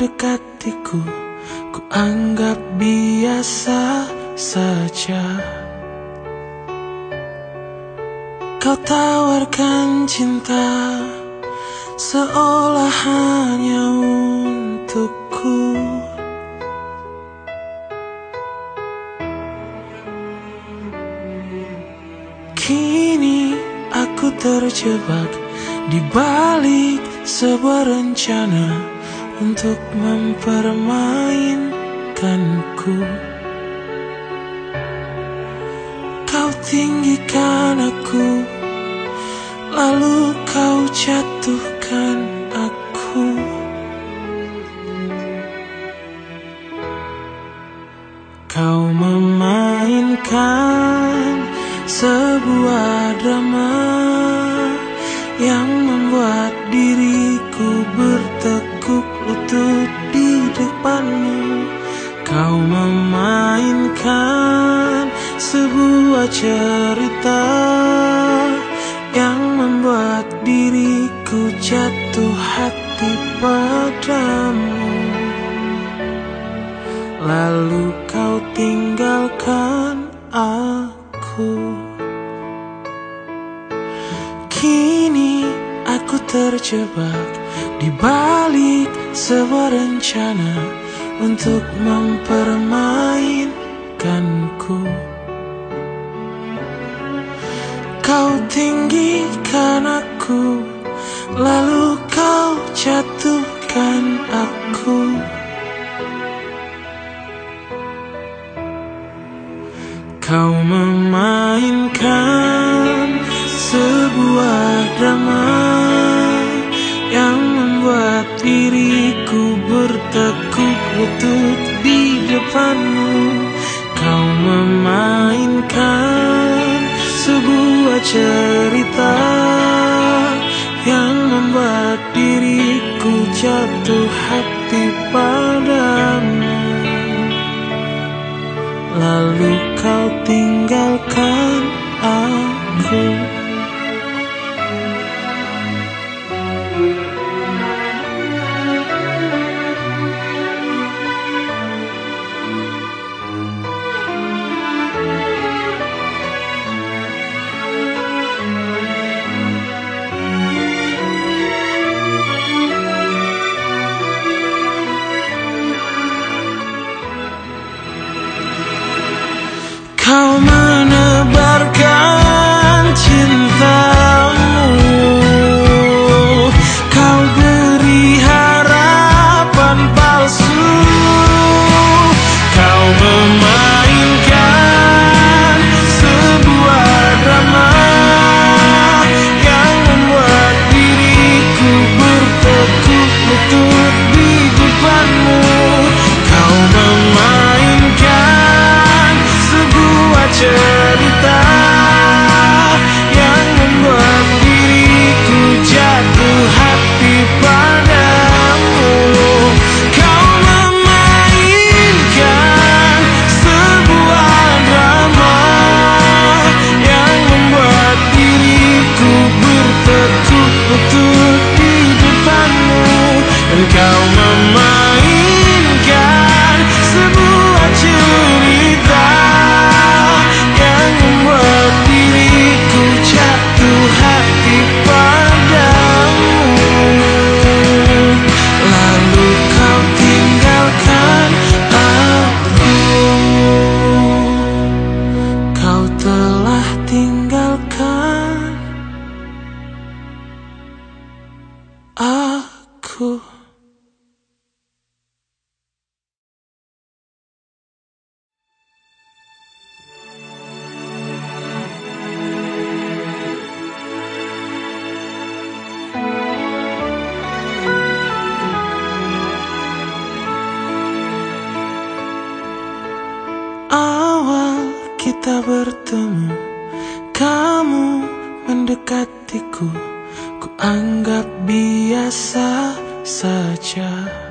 mendekatiku Ku anggap biasa saja. Kau tawarkan cinta Seolah hanya untukku. Kini aku terjebak di balik sebuah rencana untuk mempermainkanku. Kau tinggikan aku, lalu kau jatuhkan aku. Kau memainkan sebuah drama yang membuat diriku bertekuk sebuah cerita yang membuat diriku jatuh hati padamu. Lalu kau tinggalkan aku. Kini aku terjebak di balik sebuah rencana untuk mempermainkanku. Kau tinggikan aku, lalu kau jatuhkan cerita yang membuat diriku jatuh hati padamu. Lalu kau tinggalkan aku. Aku. Awal kita bertemu Kamu mendekatiku Ku anggap biasa saja. Kau